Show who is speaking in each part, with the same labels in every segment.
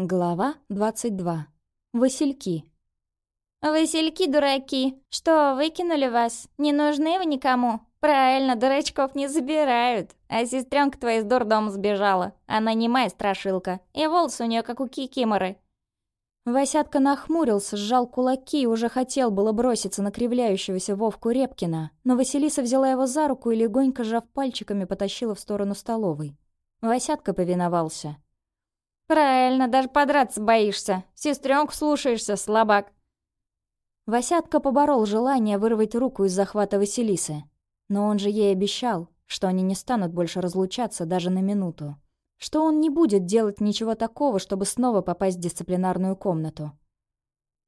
Speaker 1: Глава 22. Васильки.
Speaker 2: «Васильки, дураки! Что, выкинули вас? Не нужны вы никому? Правильно, дурачков не забирают. А сестренка твоя из дурдома сбежала. Она немая страшилка. И волосы у нее как у кикиморы».
Speaker 1: Васятка нахмурился, сжал кулаки и уже хотел было броситься на кривляющегося Вовку Репкина, но Василиса взяла его за руку и легонько сжав пальчиками потащила в сторону столовой. Васятка повиновался.
Speaker 2: «Правильно, даже подраться боишься. Сестренку слушаешься, слабак».
Speaker 1: Васятка поборол желание вырвать руку из захвата Василисы. Но он же ей обещал, что они не станут больше разлучаться даже на минуту. Что он не будет делать ничего такого, чтобы снова попасть в дисциплинарную комнату.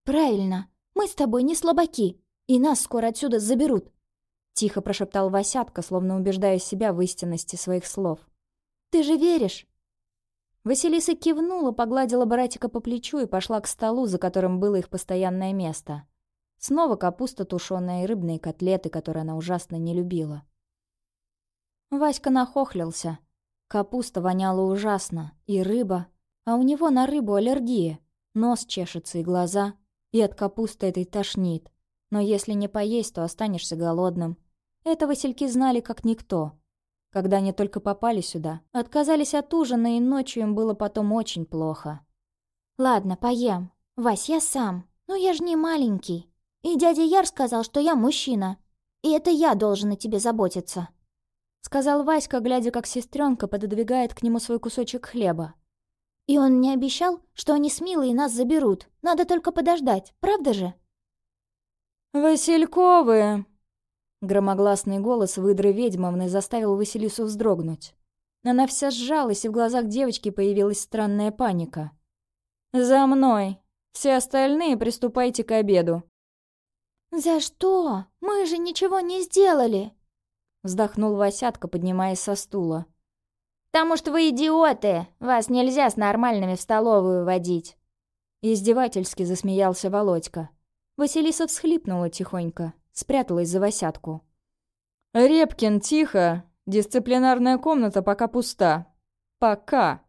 Speaker 3: «Правильно. Мы с тобой не слабаки, и нас скоро отсюда заберут», — тихо прошептал Васятка, словно убеждая себя в истинности своих слов. «Ты же веришь?»
Speaker 1: Василиса кивнула, погладила братика по плечу и пошла к столу, за которым было их постоянное место. Снова капуста тушеная и рыбные котлеты, которые она ужасно не любила. Васька нахохлился. Капуста воняла ужасно, и рыба. А у него на рыбу аллергия. Нос чешется и глаза. И от капусты этой тошнит. Но если не поесть, то останешься голодным. Это Васильки знали как никто. Когда они только попали сюда, отказались от ужина, и ночью им было потом очень плохо.
Speaker 3: «Ладно, поем. Вась, я сам. Ну я же не маленький. И дядя Яр сказал, что я мужчина. И это я должен о тебе заботиться», —
Speaker 1: сказал Васька, глядя, как сестренка пододвигает к нему свой кусочек хлеба.
Speaker 3: «И он мне обещал, что они с Милой нас заберут. Надо только подождать, правда же?»
Speaker 1: «Васильковы!» Громогласный голос выдры ведьмовны заставил Василису вздрогнуть. Она вся сжалась, и в глазах девочки появилась странная паника. «За мной! Все остальные приступайте к обеду!»
Speaker 3: «За что? Мы же ничего не сделали!»
Speaker 1: Вздохнул Васятка, поднимаясь со стула.
Speaker 2: «Потому что вы идиоты! Вас нельзя с нормальными в столовую водить!»
Speaker 1: Издевательски засмеялся Володька. Василиса всхлипнула тихонько спряталась за Васятку. «Репкин, тихо! Дисциплинарная комната пока пуста. Пока!»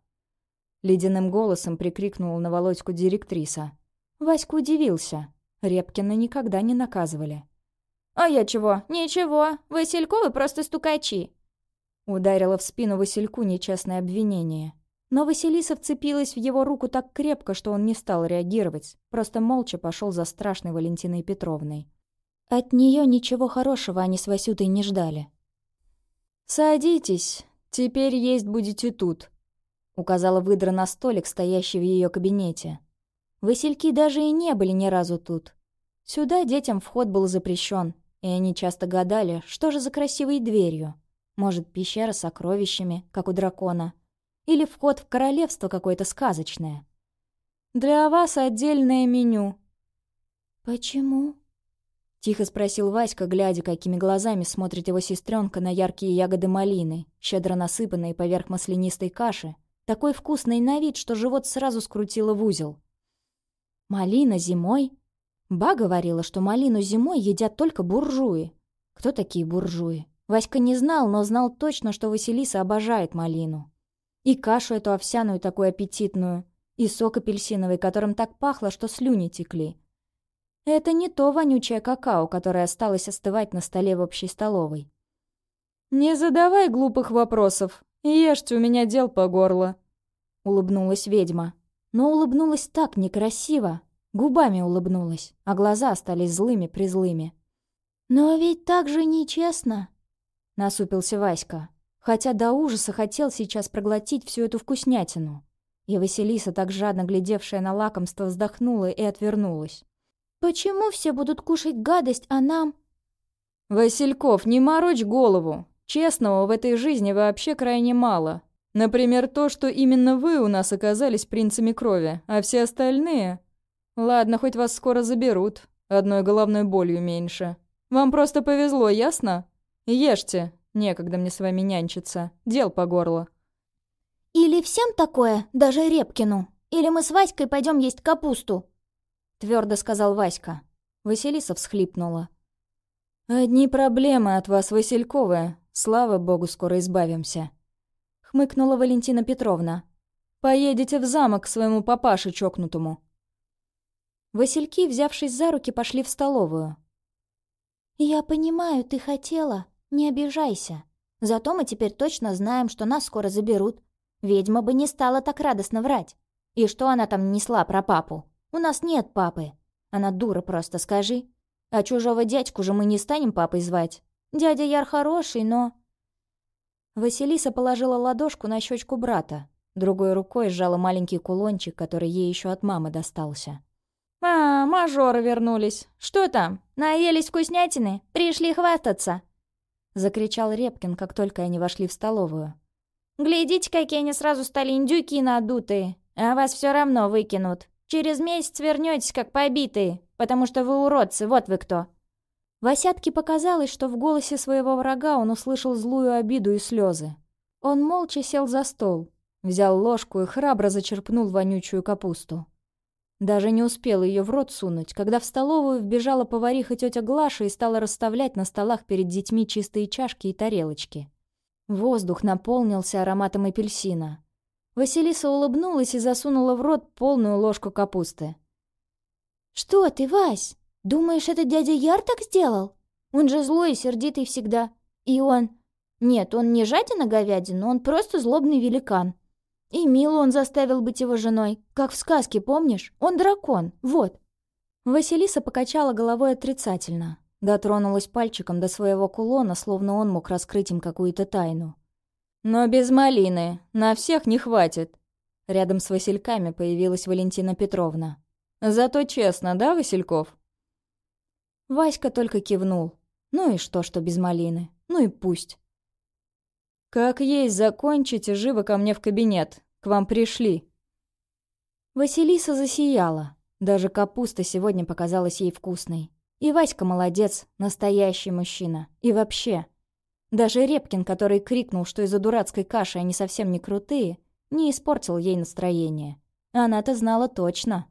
Speaker 1: Ледяным голосом прикрикнула на Володьку директриса. Васька удивился. Репкина никогда не наказывали.
Speaker 2: «А я чего? Ничего. Васильковы просто стукачи!»
Speaker 1: Ударила в спину Васильку нечестное обвинение. Но Василиса вцепилась в его руку так крепко, что он не стал реагировать, просто молча пошел за страшной Валентиной Петровной. От нее ничего хорошего они с Васютой не ждали. «Садитесь, теперь есть будете тут», — указала выдра на столик, стоящий в ее кабинете. Васильки даже и не были ни разу тут. Сюда детям вход был запрещен, и они часто гадали, что же за красивой дверью. Может, пещера с сокровищами, как у дракона, или вход в королевство какое-то сказочное. «Для вас отдельное меню».
Speaker 3: «Почему?»
Speaker 1: Тихо спросил Васька, глядя, какими глазами смотрит его сестренка на яркие ягоды малины, щедро насыпанные поверх маслянистой каши, такой вкусной на вид, что живот сразу скрутило в узел. «Малина зимой?» Ба говорила, что малину зимой едят только буржуи. Кто такие буржуи? Васька не знал, но знал точно, что Василиса обожает малину. И кашу эту овсяную такую аппетитную, и сок апельсиновый, которым так пахло, что слюни текли. Это не то вонючее какао, которое осталось остывать на столе в общей столовой. «Не задавай глупых вопросов. Ешьте, у меня дел по горло», — улыбнулась ведьма. Но улыбнулась так некрасиво. Губами улыбнулась, а глаза остались злыми-призлыми.
Speaker 3: «Но ведь так же нечестно», —
Speaker 1: насупился Васька. Хотя до ужаса хотел сейчас проглотить всю эту вкуснятину. И Василиса, так жадно глядевшая на лакомство, вздохнула и отвернулась.
Speaker 3: Почему все будут кушать гадость, а нам...»
Speaker 4: «Васильков, не морочь голову. Честного в этой жизни вообще крайне мало. Например, то, что именно вы у нас оказались принцами крови, а все остальные... Ладно, хоть вас скоро заберут. Одной головной болью меньше. Вам просто повезло, ясно? Ешьте. Некогда мне с вами нянчиться. Дел по горло».
Speaker 3: «Или всем такое, даже Репкину? Или мы с Васькой пойдем есть капусту?»
Speaker 1: Твердо сказал Васька. Василиса всхлипнула. «Одни проблемы от вас, Васильковая. Слава богу, скоро избавимся». Хмыкнула Валентина Петровна.
Speaker 4: Поедете в замок к своему папаше чокнутому».
Speaker 1: Васильки, взявшись за руки, пошли в столовую.
Speaker 3: «Я понимаю, ты хотела. Не обижайся. Зато мы теперь точно знаем, что нас скоро заберут. Ведьма бы не стала так радостно врать. И что она там несла про папу? У нас нет папы. Она дура просто, скажи. А чужого дядьку же мы не станем папой звать. Дядя Яр хороший, но...»
Speaker 1: Василиса положила ладошку на щечку брата, другой рукой сжала маленький кулончик, который ей еще от мамы достался.
Speaker 2: «А, мажоры вернулись. Что там? Наелись вкуснятины? Пришли хвастаться!»
Speaker 1: Закричал Репкин, как только они вошли в столовую.
Speaker 2: «Глядите, какие они сразу стали индюки надутые, а вас все равно выкинут. Через месяц вернетесь как побитые, потому что вы уродцы, вот вы кто!»
Speaker 1: Васятке показалось, что в голосе своего врага он услышал злую обиду и слезы. Он молча сел за стол, взял ложку и храбро зачерпнул вонючую капусту. Даже не успел ее в рот сунуть, когда в столовую вбежала повариха тетя Глаша и стала расставлять на столах перед детьми чистые чашки и тарелочки. Воздух наполнился ароматом апельсина. Василиса улыбнулась и засунула в рот полную ложку капусты.
Speaker 3: «Что ты, Вась? Думаешь, это дядя Яр так сделал? Он же злой и сердитый всегда. И он... Нет, он не жадина говядина, он просто злобный великан. И Милу он заставил быть его женой, как в сказке, помнишь? Он дракон, вот».
Speaker 1: Василиса покачала головой отрицательно. Дотронулась пальчиком до своего кулона, словно он мог раскрыть им какую-то тайну.
Speaker 4: «Но без малины. На всех не хватит». Рядом с Васильками появилась Валентина Петровна. «Зато честно, да, Васильков?»
Speaker 1: Васька только кивнул. Ну и что, что без малины? Ну и пусть.
Speaker 4: «Как есть закончите, живо ко мне в кабинет. К вам пришли».
Speaker 1: Василиса засияла. Даже капуста сегодня показалась ей вкусной. И Васька молодец, настоящий мужчина. И вообще. Даже Репкин, который крикнул, что из-за дурацкой каши они совсем не крутые, не испортил ей настроение. Она-то знала точно,